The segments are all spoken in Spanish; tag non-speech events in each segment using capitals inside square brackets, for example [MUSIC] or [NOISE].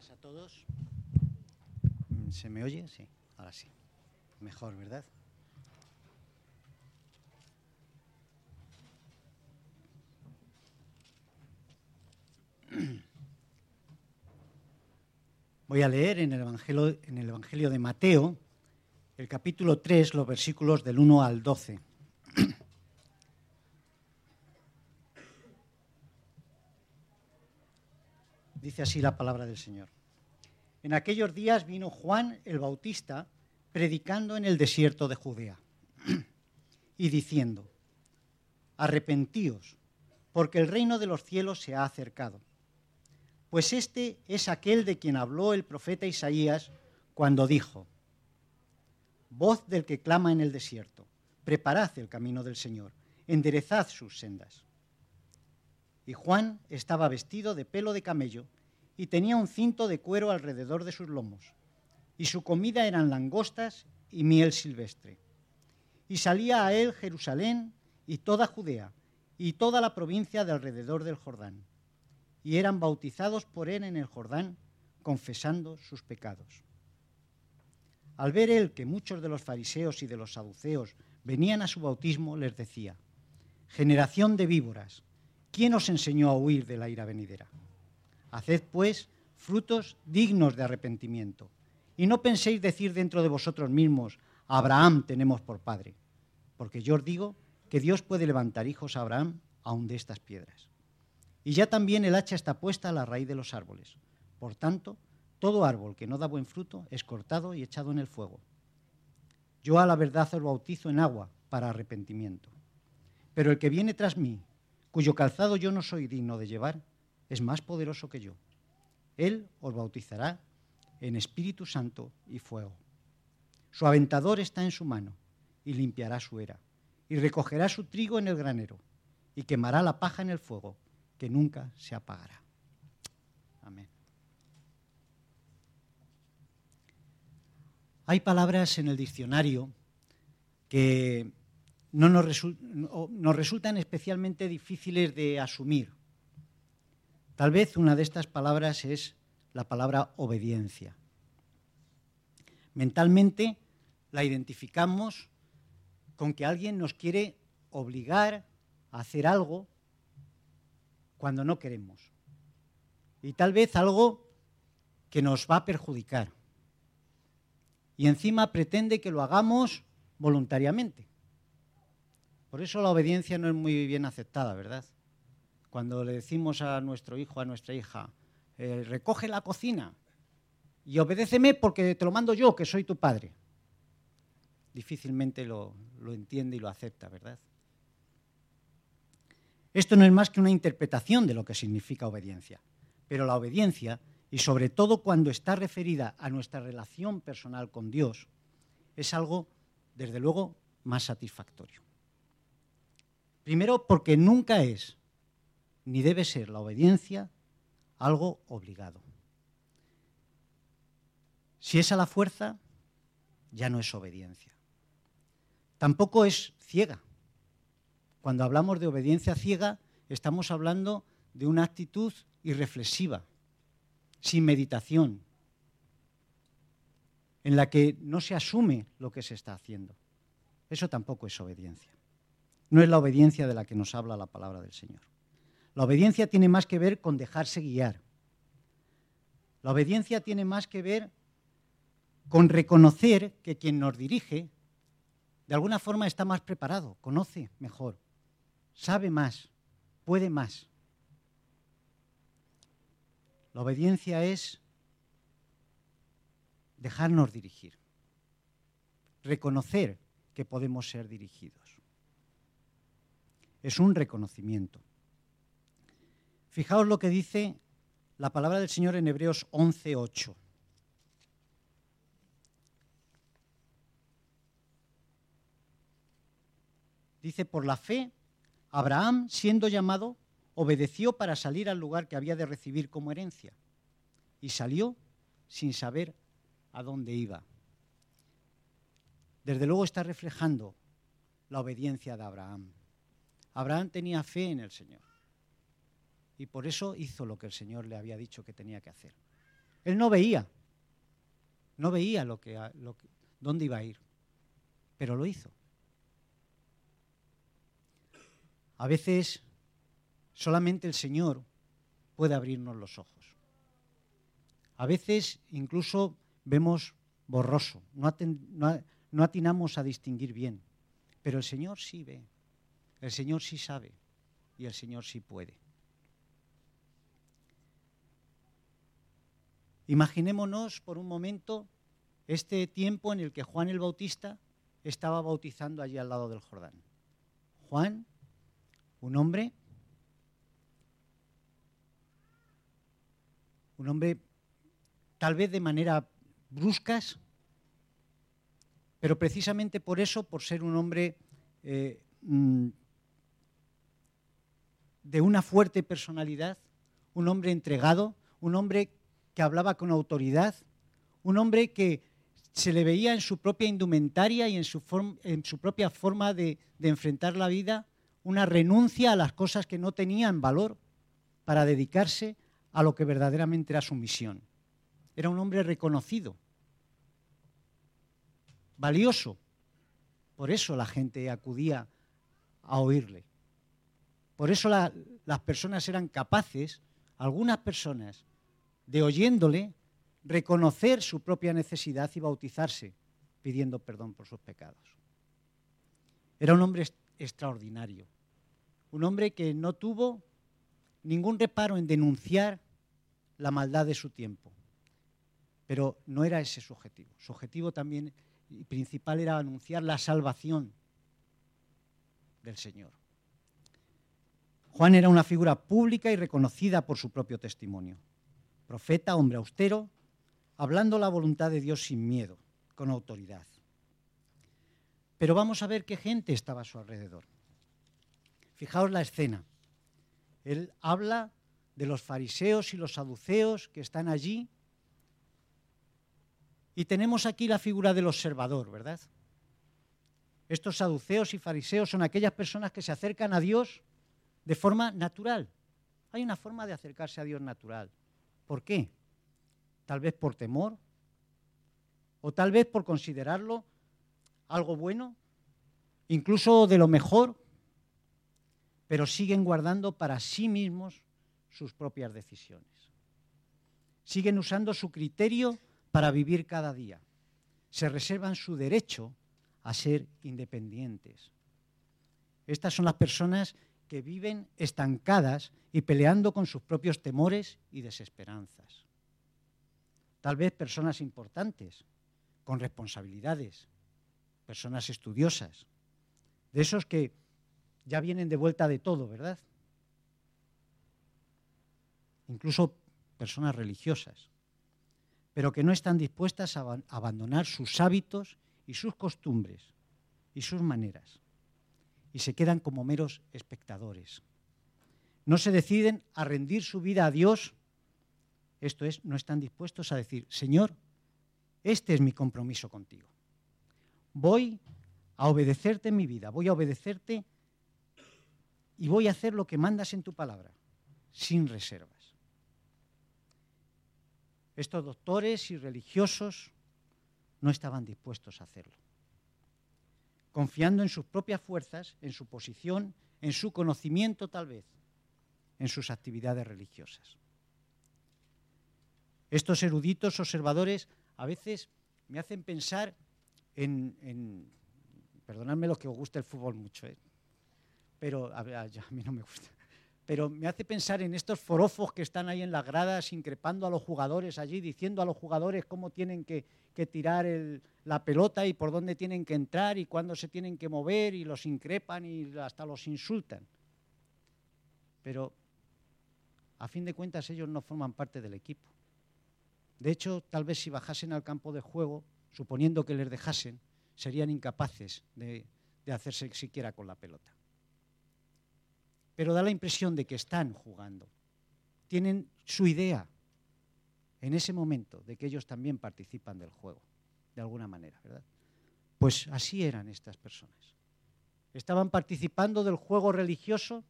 días a todos. ¿Se me oye? Sí, ahora sí. Mejor, ¿verdad? [CLEARS THROAT] Voy a leer en el, Evangelio, en el Evangelio de Mateo, el capítulo 3, los versículos del 1 al 12. Dice así la palabra del Señor. En aquellos días vino Juan el Bautista predicando en el desierto de Judea y diciendo, arrepentíos, porque el reino de los cielos se ha acercado. Pues este es aquel de quien habló el profeta Isaías cuando dijo, voz del que clama en el desierto, preparad el camino del Señor, enderezad sus sendas. Y Juan estaba vestido de pelo de camello y tenía un cinto de cuero alrededor de sus lomos. Y su comida eran langostas y miel silvestre. Y salía a él Jerusalén y toda Judea y toda la provincia de alrededor del Jordán. Y eran bautizados por él en el Jordán, confesando sus pecados. Al ver él que muchos de los fariseos y de los saduceos venían a su bautismo, les decía, generación de víboras, ¿Quién os enseñó a huir de la ira venidera? Haced, pues, frutos dignos de arrepentimiento. Y no penséis decir dentro de vosotros mismos, Abraham tenemos por padre. Porque yo os digo que Dios puede levantar hijos a Abraham aun de estas piedras. Y ya también el hacha está puesta a la raíz de los árboles. Por tanto, todo árbol que no da buen fruto es cortado y echado en el fuego. Yo a la verdad os bautizo en agua para arrepentimiento. Pero el que viene tras mí, cuyo calzado yo no soy digno de llevar, es más poderoso que yo. Él os bautizará en Espíritu Santo y fuego. Su aventador está en su mano y limpiará su era, y recogerá su trigo en el granero, y quemará la paja en el fuego, que nunca se apagará. Amén. Hay palabras en el diccionario que no nos, resultan especialmente difíciles de asumir. Tal vez una de estas palabras es la palabra obediencia. Mentalmente la identificamos con que alguien nos quiere obligar a hacer algo cuando no queremos. Y tal vez algo que nos va a perjudicar. Y encima pretende que lo hagamos voluntariamente. Por eso la obediencia no es muy bien aceptada, ¿verdad? Cuando le decimos a nuestro hijo, a nuestra hija, eh, recoge la cocina y obedéceme porque te lo mando yo, que soy tu padre. Difícilmente lo, lo entiende y lo acepta, ¿verdad? Esto no es más que una interpretación de lo que significa obediencia. Pero la obediencia, y sobre todo cuando está referida a nuestra relación personal con Dios, es algo, desde luego, más satisfactorio. Primero, porque nunca es ni debe ser la obediencia algo obligado. Si es a la fuerza, ya no es obediencia. Tampoco es ciega. Cuando hablamos de obediencia ciega, estamos hablando de una actitud irreflexiva, sin meditación, en la que no se asume lo que se está haciendo. Eso tampoco es obediencia. No es la obediencia de la que nos habla la palabra del Señor. La obediencia tiene más que ver con dejarse guiar. La obediencia tiene más que ver con reconocer que quien nos dirige, de alguna forma está más preparado, conoce mejor, sabe más, puede más. La obediencia es dejarnos dirigir, reconocer que podemos ser dirigidos es un reconocimiento. Fijaos lo que dice la palabra del Señor en Hebreos 11:8. Dice, por la fe, Abraham, siendo llamado, obedeció para salir al lugar que había de recibir como herencia. Y salió sin saber a dónde iba. Desde luego está reflejando la obediencia de Abraham. Abraham tenía fe en el Señor y por eso hizo lo que el Señor le había dicho que tenía que hacer. Él no veía, no veía dónde iba a ir, pero lo hizo. A veces solamente el Señor puede abrirnos los ojos. A veces incluso vemos borroso, no, atinamos a distinguir bien, pero el Señor sí ve, el Señor sí sabe y el Señor sí puede. Imaginémonos por un momento este tiempo en el que Juan el Bautista estaba bautizando allí al lado del Jordán. Juan, un hombre un hombre tal vez de manera bruscas, pero precisamente por eso, por ser un hombre eh, mm, de una fuerte personalidad, un hombre entregado, un hombre que hablaba con autoridad, un hombre que se le veía en su propia indumentaria y en su, en su propia forma de enfrentar la vida una renuncia a las cosas que no tenían valor para dedicarse a lo que verdaderamente era su misión. Era un hombre reconocido, valioso. Por eso la gente acudía a oírle. Por eso las personas eran capaces, algunas personas, de oyéndole, reconocer su propia necesidad y bautizarse pidiendo perdón por sus pecados. Era un hombre extraordinario, un hombre que no tuvo ningún reparo en denunciar la maldad de su tiempo. Pero no era ese su objetivo. Su objetivo también principal era anunciar la salvación del Señor. Juan era una figura pública y reconocida por su propio testimonio. Profeta, hombre austero, hablando la voluntad de Dios sin miedo, con autoridad. Pero vamos a ver qué gente estaba a su alrededor. Fijaos la escena. Él habla de los fariseos y los saduceos que están allí. Y tenemos aquí la figura del observador, ¿verdad? Estos saduceos y fariseos son aquellas personas que se acercan a Dios de forma natural. Hay una forma de acercarse a Dios natural. ¿Por qué? Tal vez por temor, o tal vez por considerarlo algo bueno, incluso de lo mejor, pero siguen guardando para sí mismos sus propias decisiones. Siguen usando su criterio para vivir cada día. Se reservan su derecho a ser independientes. Estas son las personas que viven estancadas y peleando con sus propios temores y desesperanzas. Tal vez personas importantes, con responsabilidades, personas estudiosas, de esos que ya vienen de vuelta de todo, ¿verdad? Incluso personas religiosas, pero que no están dispuestas a abandonar sus hábitos y sus costumbres y sus maneras, y se quedan como meros espectadores. No se deciden a rendir su vida a Dios, esto es, no están dispuestos a decir, Señor, este es mi compromiso contigo. Voy a obedecerte en mi vida, voy a obedecerte y voy a hacer lo que mandas en tu palabra, sin reservas. Estos doctores y religiosos no estaban dispuestos a hacerlo. Confiando en sus propias fuerzas, en su posición, en su conocimiento tal vez, en sus actividades religiosas. Estos eruditos observadores a veces me hacen pensar en, perdonadme lo que os gusta el fútbol mucho, ¿eh? pero a, a mí no me gusta. Pero me hace pensar en estos forofos que están ahí en las gradas increpando a los jugadores allí, diciendo a los jugadores cómo tienen que, tirar la pelota y por dónde tienen que entrar y cuándo se tienen que mover y los increpan y hasta los insultan. Pero a fin de cuentas ellos no forman parte del equipo. De hecho, tal vez si bajasen al campo de juego, suponiendo que les dejasen, serían incapaces de hacerse siquiera con la pelota pero da la impresión de que están jugando. Tienen su idea en ese momento de que ellos también participan del juego, de alguna manera, ¿verdad? Pues así eran estas personas. Estaban participando del juego religioso,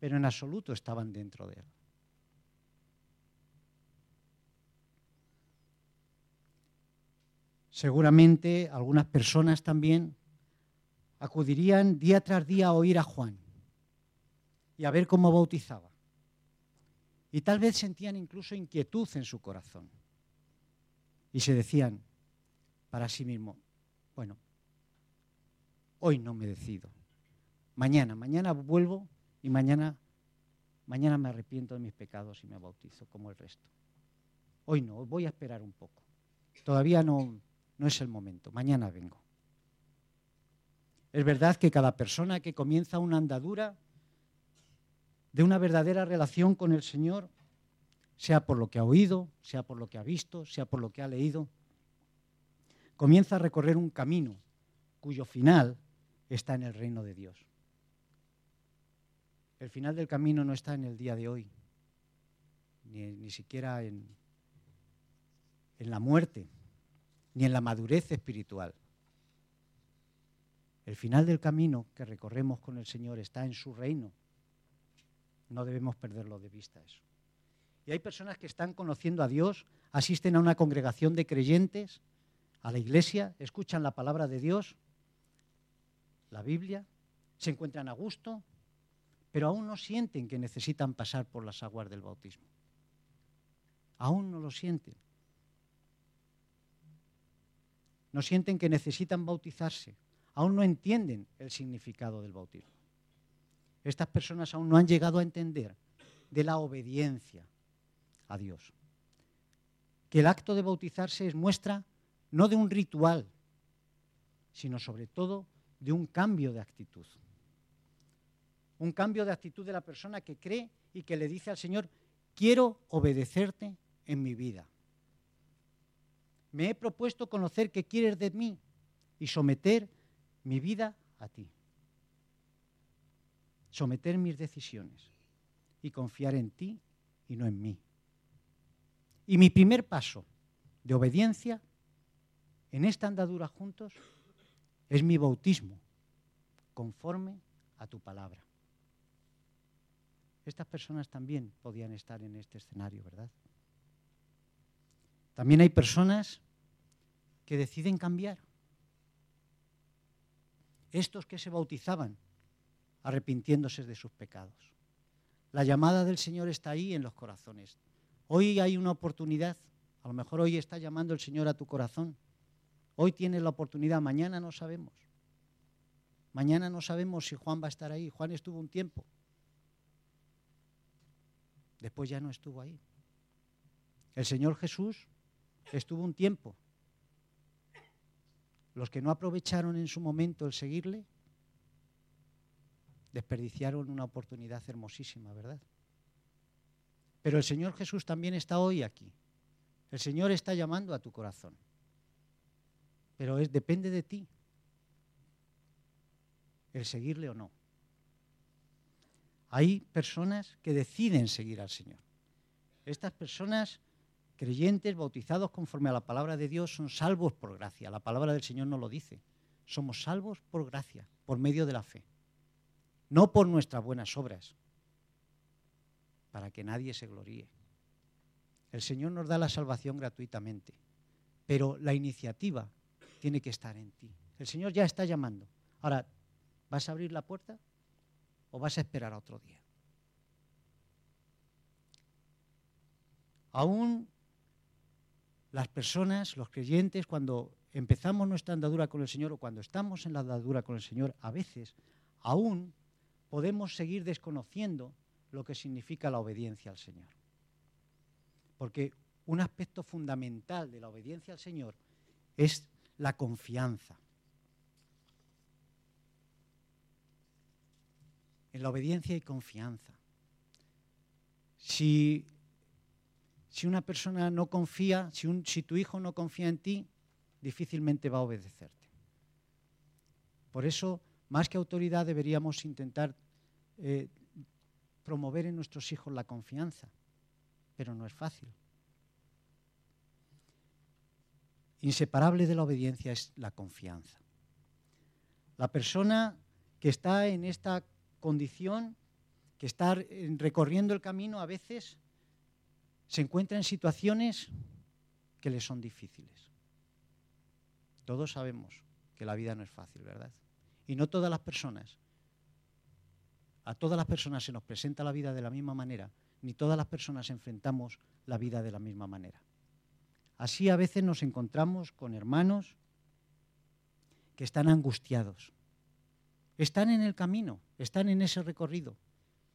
pero en absoluto estaban dentro de él. Seguramente algunas personas también acudirían día tras día a oír a Juan y a ver cómo bautizaba. Y tal vez sentían incluso inquietud en su corazón. Y se decían para sí mismo, bueno, hoy no me decido. Mañana, mañana vuelvo y mañana, mañana me arrepiento de mis pecados y me bautizo como el resto. Hoy no, voy a esperar un poco. Todavía no, no es el momento, mañana vengo. Es verdad que cada persona que comienza una andadura de una verdadera relación con el Señor, sea por lo que ha oído, sea por lo que ha visto, sea por lo que ha leído, comienza a recorrer un camino cuyo final está en el reino de Dios. El final del camino no está en el día de hoy, ni, siquiera en, en la muerte, ni en la madurez espiritual. El final del camino que recorremos con el Señor está en su reino. No debemos perderlo de vista eso. Y hay personas que están conociendo a Dios, asisten a una congregación de creyentes, a la iglesia, escuchan la palabra de Dios, la Biblia, se encuentran a gusto, pero aún no sienten que necesitan pasar por las aguas del bautismo. Aún no lo sienten. No sienten que necesitan bautizarse. Aún no entienden el significado del bautismo. Estas personas aún no han llegado a entender de la obediencia a Dios. Que el acto de bautizarse es muestra no de un ritual, sino sobre todo de un cambio de actitud. Un cambio de actitud de la persona que cree y que le dice al Señor, quiero obedecerte en mi vida. Me he propuesto conocer qué quieres de mí y someter mi vida a ti. Someter mis decisiones y confiar en ti y no en mí. Y mi primer paso de obediencia en esta andadura juntos es mi bautismo, conforme a tu palabra. Estas personas también podían estar en este escenario, ¿verdad? También hay personas que deciden cambiar. Estos que se bautizaban arrepintiéndose de sus pecados. La llamada del Señor está ahí en los corazones. Hoy hay una oportunidad, a lo mejor hoy está llamando el Señor a tu corazón. Hoy tienes la oportunidad, mañana no sabemos. Mañana no sabemos si Juan va a estar ahí. Juan estuvo un tiempo. Después ya no estuvo ahí. El Señor Jesús estuvo un tiempo. Los que no aprovecharon en su momento el seguirle, desperdiciaron una oportunidad hermosísima, ¿verdad? Pero el Señor Jesús también está hoy aquí. El Señor está llamando a tu corazón. Pero es, depende de ti el seguirle o no. Hay personas que deciden seguir al Señor. Estas personas creyentes, bautizados conforme a la palabra de Dios, son salvos por gracia. La palabra del Señor no lo dice. Somos salvos por gracia, por medio de la fe. No por nuestras buenas obras, para que nadie se gloríe. El Señor nos da la salvación gratuitamente, pero la iniciativa tiene que estar en ti. El Señor ya está llamando. Ahora, ¿vas a abrir la puerta o vas a esperar a otro día? Aún las personas, los creyentes, cuando empezamos nuestra andadura con el Señor o cuando estamos en la andadura con el Señor, a veces aún podemos seguir desconociendo lo que significa la obediencia al Señor. Porque un aspecto fundamental de la obediencia al Señor es la confianza. En la obediencia hay confianza. Si si una persona no confía, si, si tu hijo no confía en ti, difícilmente va a obedecerte. Por eso, más que autoridad, deberíamos intentar eh, promover en nuestros hijos la confianza, pero no es fácil. Inseparable de la obediencia es la confianza. La persona que está en esta condición, que está recorriendo el camino a veces, se encuentra en situaciones que le son difíciles. Todos sabemos que la vida no es fácil, ¿verdad? Y no todas las personas, a todas las personas se nos presenta la vida de la misma manera, ni todas las personas enfrentamos la vida de la misma manera. Así a veces nos encontramos con hermanos que están angustiados, están en el camino, están en ese recorrido,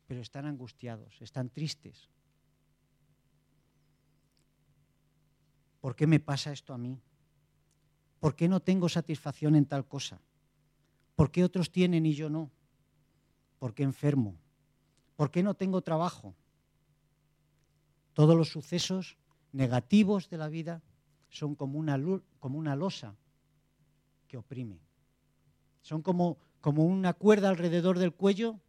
pero están angustiados, están tristes. ¿Por qué me pasa esto a mí? ¿Por qué no tengo satisfacción en tal cosa? ¿Por qué otros tienen y yo no? ¿Por qué enfermo? ¿Por qué no tengo trabajo? Todos los sucesos negativos de la vida son como una, como una losa que oprime. Son como, como una cuerda alrededor del cuello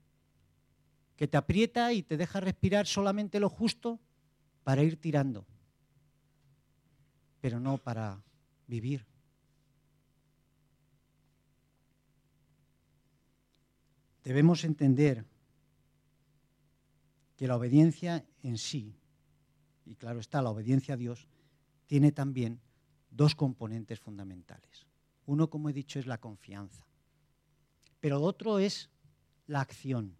que te aprieta y te deja respirar solamente lo justo para ir tirando, pero no para vivir. Debemos entender que la obediencia en sí, y claro está, la obediencia a Dios, tiene también dos componentes fundamentales. Uno, como he dicho, es la confianza, pero otro es la acción.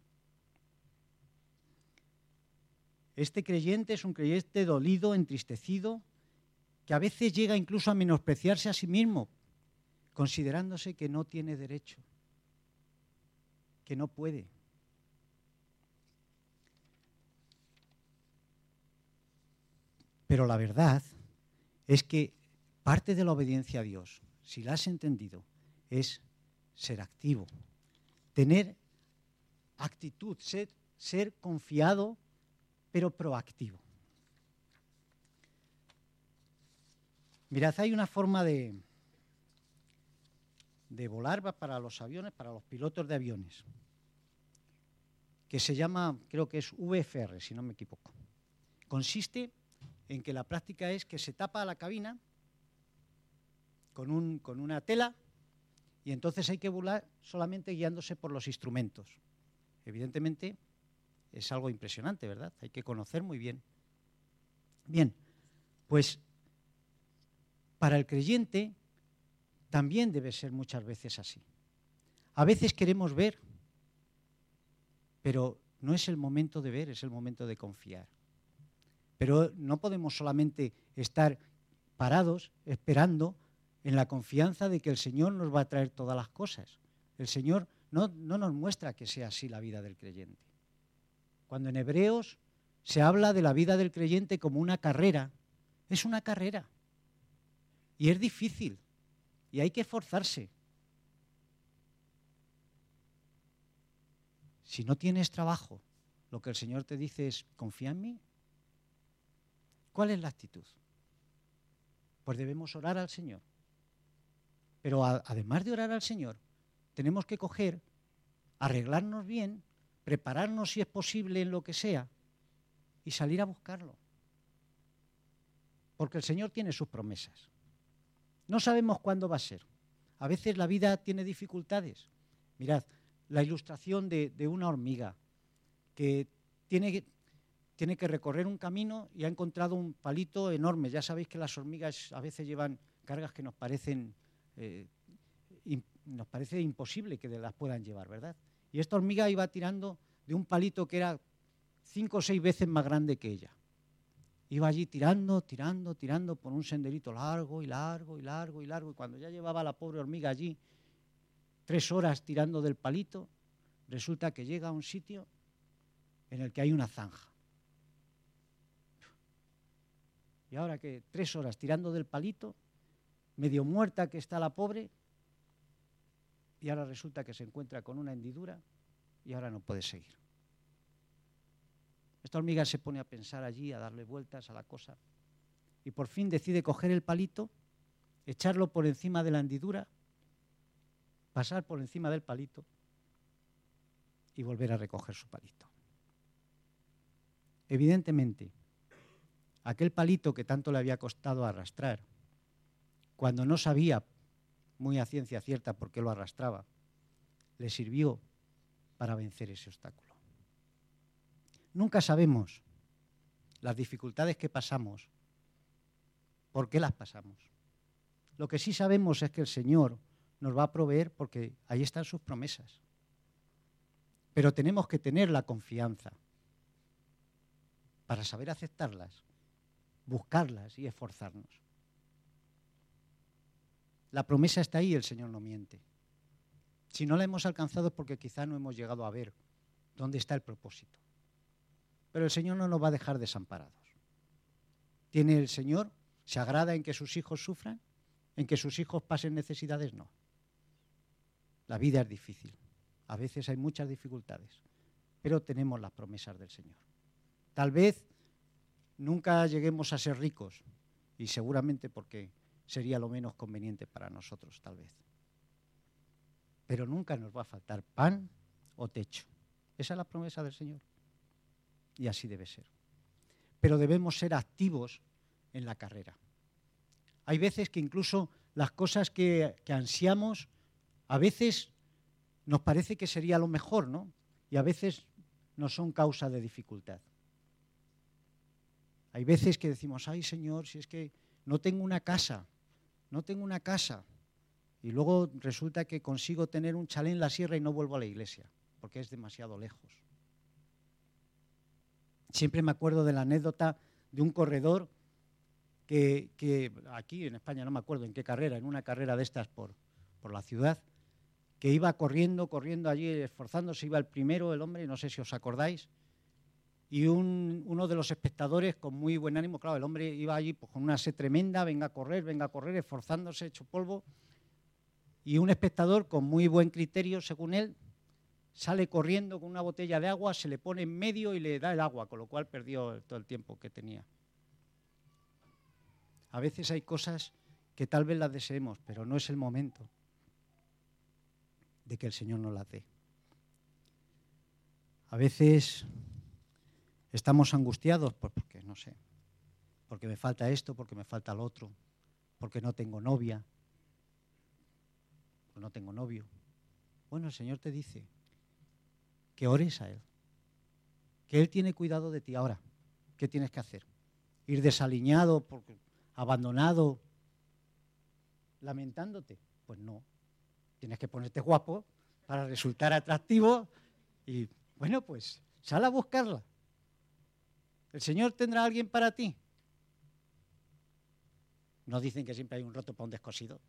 Este creyente es un creyente dolido, entristecido, que a veces llega incluso a menospreciarse a sí mismo, considerándose que no tiene derecho, que no puede. Pero la verdad es que parte de la obediencia a Dios, si la has entendido, es ser activo, tener actitud, ser, confiado pero proactivo. Mirad, hay una forma de, de volar para los aviones, para los pilotos de aviones, que se llama, creo que es VFR, si no me equivoco. Consiste en que la práctica es que se tapa la cabina con, un, con una tela y entonces hay que volar solamente guiándose por los instrumentos. Evidentemente, es algo impresionante, ¿verdad? Hay que conocer muy bien. Bien, pues para el creyente también debe ser muchas veces así. A veces queremos ver, pero no es el momento de ver, es el momento de confiar. Pero no podemos solamente estar parados esperando en la confianza de que el Señor nos va a traer todas las cosas. El Señor no, no nos muestra que sea así la vida del creyente. Cuando en Hebreos se habla de la vida del creyente como una carrera, es una carrera. Y es difícil. Y hay que esforzarse. Si no tienes trabajo, lo que el Señor te dice es, confía en mí. ¿Cuál es la actitud? Pues debemos orar al Señor. Pero además de orar al Señor, tenemos que coger, arreglarnos bien prepararnos si es posible en lo que sea y salir a buscarlo. Porque el Señor tiene sus promesas. No sabemos cuándo va a ser. A veces la vida tiene dificultades. Mirad, la ilustración de, una hormiga que tiene, tiene, que recorrer un camino y ha encontrado un palito enorme. Ya sabéis que las hormigas a veces llevan cargas que nos parecen, eh, nos parece imposible que las puedan llevar, ¿verdad? Y esta hormiga iba tirando de un palito que era cinco o seis veces más grande que ella. Iba allí tirando, tirando, tirando por un senderito largo y largo y largo y largo. Y cuando ya llevaba la pobre hormiga allí tres horas tirando del palito, resulta que llega a un sitio en el que hay una zanja. Y ahora que tres horas tirando del palito, medio muerta que está la pobre, y ahora resulta que se encuentra con una hendidura y ahora no puede seguir. Esta hormiga se pone a pensar allí, a darle vueltas a la cosa, y por fin decide coger el palito, echarlo por encima de la hendidura, pasar por encima del palito y volver a recoger su palito. Evidentemente, aquel palito que tanto le había costado arrastrar, cuando no sabía muy a ciencia cierta por qué lo arrastraba, le sirvió para vencer ese obstáculo. Nunca sabemos las dificultades que pasamos, por qué las pasamos. Lo que sí sabemos es que el Señor nos va a proveer porque ahí están sus promesas. Pero tenemos que tener la confianza para saber aceptarlas, buscarlas y esforzarnos. La promesa está ahí, el Señor no miente. Si no la hemos alcanzado es porque quizá no hemos llegado a ver dónde está el propósito. Pero el Señor no nos va a dejar desamparados. ¿Tiene el Señor? ¿Se agrada en que sus hijos sufran? ¿En que sus hijos pasen necesidades? No. La vida es difícil. A veces hay muchas dificultades, pero tenemos las promesas del Señor. Tal vez nunca lleguemos a ser ricos, y seguramente porque sería lo menos conveniente para nosotros, tal vez. Pero nunca nos va a faltar pan o techo. Esa es la promesa del Señor. Y así debe ser. Pero debemos ser activos en la carrera. Hay veces que incluso las cosas que, que ansiamos, a veces nos parece que sería lo mejor, ¿no? Y a veces no son causa de dificultad. Hay veces que decimos, ay Señor, si es que no tengo una casa, no tengo una casa. Y luego resulta que consigo tener un chalé en la sierra y no vuelvo a la iglesia, porque es demasiado lejos. Siempre me acuerdo de la anécdota de un corredor que, aquí en España, no me acuerdo en qué carrera, en una carrera de estas por, por la ciudad, que iba corriendo, corriendo allí, esforzándose, iba el primero, el hombre, no sé si os acordáis, y uno de los espectadores con muy buen ánimo, claro, el hombre iba allí pues, con una sed tremenda, venga a correr, venga a correr, esforzándose, hecho polvo, y un espectador con muy buen criterio, según él, sale corriendo con una botella de agua, se le pone en medio y le da el agua, con lo cual perdió todo el tiempo que tenía. A veces hay cosas que tal vez las deseemos, pero no es el momento de que el Señor nos la dé. A veces estamos angustiados pues porque, no sé, porque me falta esto, porque me falta lo otro, porque no tengo novia, no tengo novio. Bueno, el Señor te dice que ores a Él, que Él tiene cuidado de ti. Ahora, ¿qué tienes que hacer? ¿Ir desaliñado, abandonado, lamentándote? Pues no, Tienes que ponerte guapo para resultar atractivo y, bueno, pues sal a buscarla. ¿El Señor tendrá alguien para ti? ¿No dicen que siempre hay un roto para un descosido?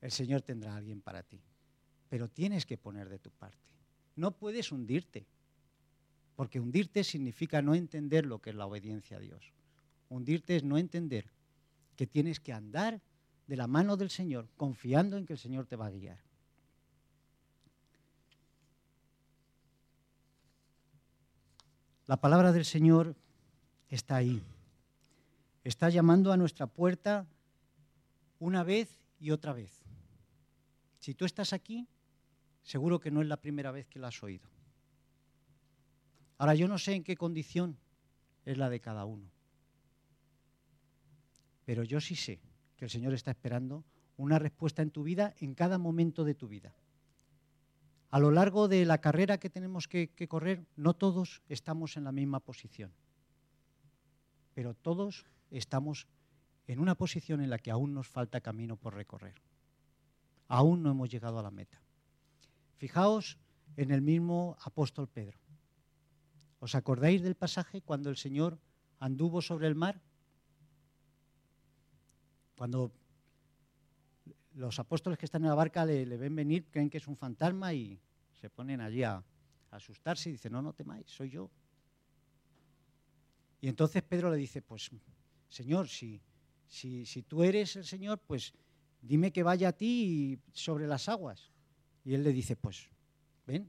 El Señor tendrá alguien para ti. Pero tienes que poner de tu parte. No puedes hundirte. Porque hundirte significa no entender lo que es la obediencia a Dios. Hundirte es no entender que tienes que andar de la mano del Señor, confiando en que el Señor te va a guiar. La palabra del Señor está ahí. Está llamando a nuestra puerta una vez y otra vez. Si tú estás aquí, seguro que no es la primera vez que la has oído. Ahora yo no sé en qué condición es la de cada uno, pero yo sí sé el Señor está esperando una respuesta en tu vida en cada momento de tu vida. A lo largo de la carrera que tenemos que, correr, no todos estamos en la misma posición, pero todos estamos en una posición en la que aún nos falta camino por recorrer. Aún no hemos llegado a la meta. Fijaos en el mismo apóstol Pedro. ¿Os acordáis del pasaje cuando el Señor anduvo sobre el mar? Cuando los apóstoles que están en la barca le, ven venir, creen que es un fantasma y se ponen allí a, asustarse y dicen, no, no temáis, soy yo. Y entonces Pedro le dice, pues, Señor, si, si, si tú eres el Señor, pues dime que vaya a ti sobre las aguas. Y él le dice, pues, ven.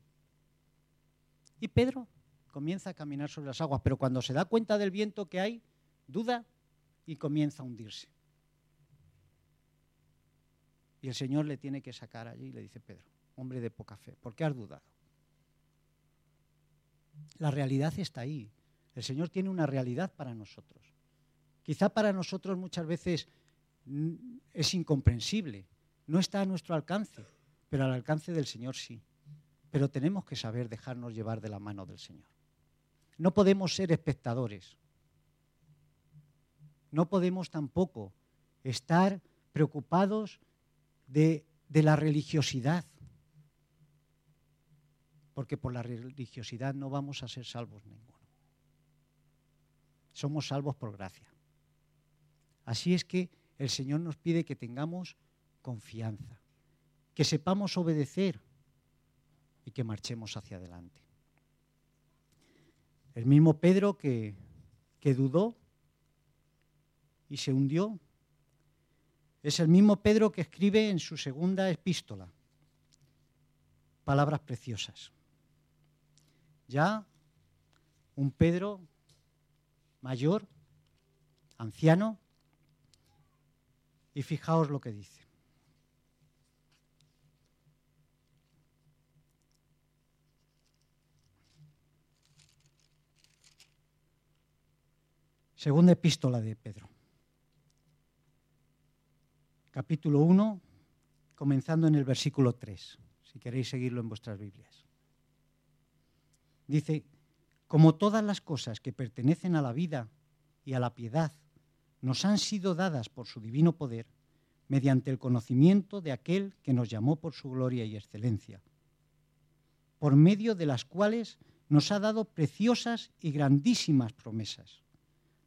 Y Pedro comienza a caminar sobre las aguas, pero cuando se da cuenta del viento que hay, duda y comienza a hundirse. Y el Señor le tiene que sacar allí y le dice, Pedro, hombre de poca fe, ¿por qué has dudado? La realidad está ahí. El Señor tiene una realidad para nosotros. Quizá para nosotros muchas veces es incomprensible, no está a nuestro alcance, pero al alcance del Señor sí. Pero tenemos que saber dejarnos llevar de la mano del Señor. No podemos ser espectadores. no podemos tampoco estar preocupados de, de la religiosidad, porque por la religiosidad no vamos a ser salvos ninguno. Somos salvos por gracia. Así es que el Señor nos pide que tengamos confianza, que sepamos obedecer y que marchemos hacia adelante. El mismo Pedro que, que dudó y se hundió es el mismo Pedro que escribe en su segunda epístola palabras preciosas. Ya un Pedro mayor, anciano, y fijaos lo que dice. Segunda epístola de Pedro. Capítulo 1, comenzando en el versículo 3, si queréis seguirlo en vuestras Biblias. Dice, como todas las cosas que pertenecen a la vida y a la piedad nos han sido dadas por su divino poder, mediante el conocimiento de aquel que nos llamó por su gloria y excelencia, por medio de las cuales nos ha dado preciosas y grandísimas promesas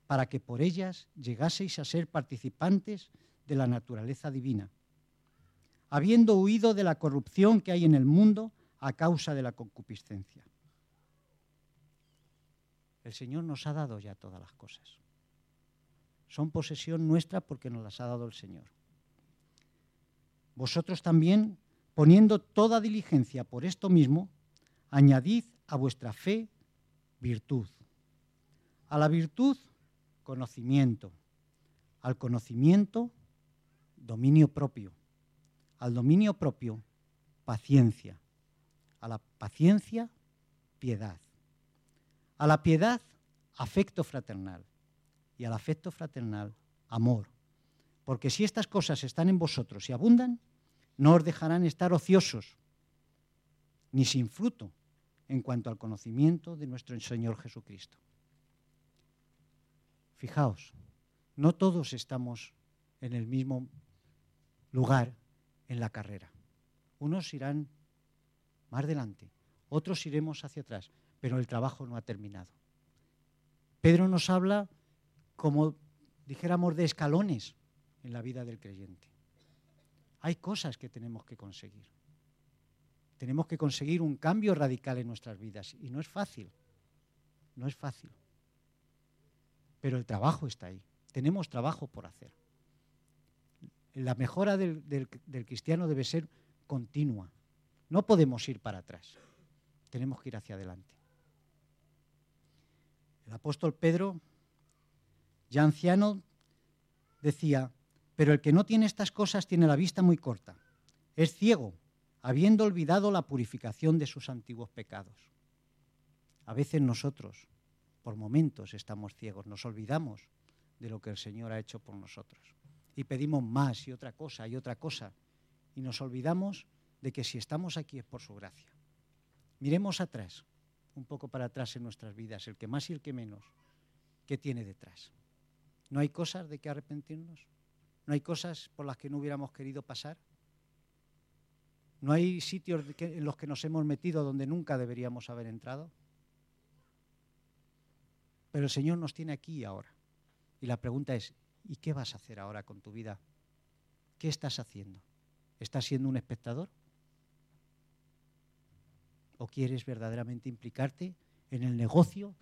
para que por ellas llegaseis a ser participantes de la naturaleza divina, habiendo huido de la corrupción que hay en el mundo a causa de la concupiscencia. El Señor nos ha dado ya todas las cosas. Son posesión nuestra porque nos las ha dado el Señor. Vosotros también, poniendo toda diligencia por esto mismo, añadid a vuestra fe virtud. A la virtud, conocimiento. Al conocimiento, dominio propio. Al dominio propio, paciencia. A la paciencia, piedad. A la piedad, afecto fraternal. Y al afecto fraternal, amor. Porque si estas cosas están en vosotros y abundan, no os dejarán estar ociosos ni sin fruto en cuanto al conocimiento de nuestro Señor Jesucristo. Fijaos, no todos estamos en el mismo lugar en la carrera. Unos irán más adelante, otros iremos hacia atrás, pero el trabajo no ha terminado. Pedro nos habla como dijéramos de escalones en la vida del creyente. Hay cosas que tenemos que conseguir. Tenemos que conseguir un cambio radical en nuestras vidas y no es fácil. No es fácil pero el trabajo está ahí. Tenemos trabajo por hacer. La mejora del, cristiano debe ser continua. No podemos ir para atrás. Tenemos que ir hacia adelante. El apóstol Pedro, ya anciano, decía, pero el que no tiene estas cosas tiene la vista muy corta. Es ciego, habiendo olvidado la purificación de sus antiguos pecados. A veces nosotros por momentos estamos ciegos, nos olvidamos de lo que el Señor ha hecho por nosotros. Y pedimos más y otra cosa y otra cosa. Y nos olvidamos de que si estamos aquí es por su gracia. Miremos atrás, un poco para atrás en nuestras vidas, el que más y el que menos, ¿qué tiene detrás? ¿No hay cosas de que arrepentirnos? ¿No hay cosas por las que no hubiéramos querido pasar? ¿No hay sitios en los que nos hemos metido donde nunca deberíamos haber entrado? Pero el Señor nos tiene aquí ahora. Y la pregunta es, ¿y qué vas a hacer ahora con tu vida? ¿Qué estás haciendo? ¿Estás siendo un espectador? ¿O quieres verdaderamente implicarte en el negocio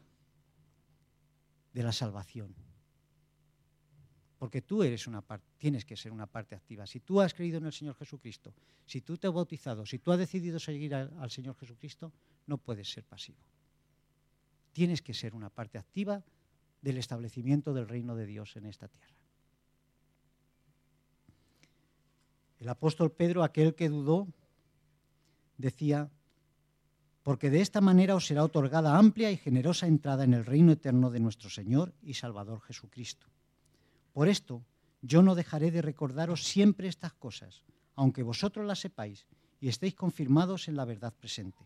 de la salvación? Porque tú eres una parte, tienes que ser una parte activa. Si tú has creído en el Señor Jesucristo, si tú te has bautizado, si tú has decidido seguir al Señor Jesucristo, no puedes ser pasivo tienes que ser una parte activa del establecimiento del reino de Dios en esta tierra. El apóstol Pedro, aquel que dudó, decía, porque de esta manera os será otorgada amplia y generosa entrada en el reino eterno de nuestro Señor y Salvador Jesucristo. Por esto, yo no dejaré de recordaros siempre estas cosas, aunque vosotros las sepáis y estéis confirmados en la verdad presente.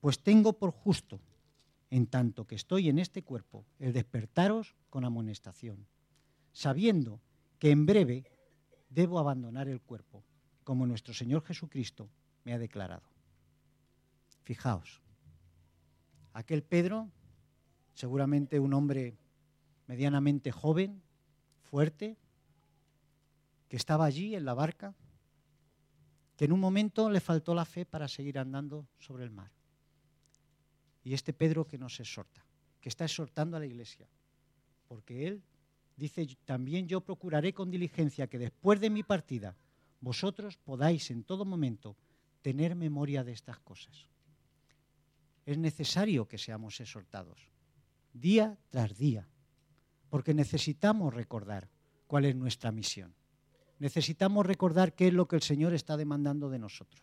Pues tengo por justo en tanto que estoy en este cuerpo, el despertaros con amonestación. sabiendo que en breve debo abandonar el cuerpo, como nuestro Señor Jesucristo me ha declarado. Fijaos, aquel Pedro, seguramente un hombre medianamente joven, fuerte, que estaba allí en la barca, que en un momento le faltó la fe para seguir andando sobre el mar. Y este Pedro que nos exhorta, que está exhortando a la iglesia, porque él dice, también yo procuraré con diligencia que después de mi partida vosotros podáis en todo momento tener memoria de estas cosas. Es necesario que seamos exhortados, día tras día, porque necesitamos recordar cuál es nuestra misión. Necesitamos recordar qué es lo que el Señor está demandando de nosotros.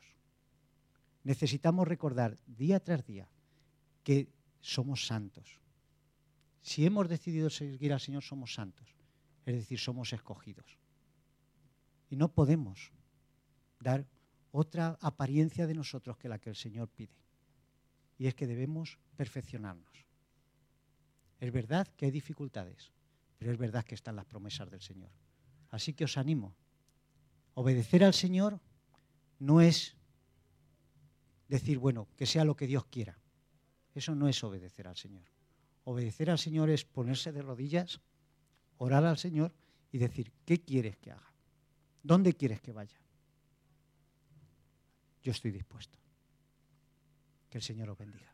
Necesitamos recordar día tras día que somos santos, si hemos decidido seguir al Señor, somos santos. Es decir, somos escogidos. Y no podemos dar otra apariencia de nosotros que la que el Señor pide. Y es que debemos perfeccionarnos. Es verdad que hay dificultades, pero es verdad que están las promesas del Señor. Así que os animo. Obedecer al Señor no es decir, bueno, que sea lo que Dios quiera. Eso no es obedecer al Señor. Obedecer al Señor es ponerse de rodillas, orar al Señor y decir, ¿qué quieres que haga? ¿Dónde quieres que vaya? Yo estoy dispuesto. Que el Señor os bendiga.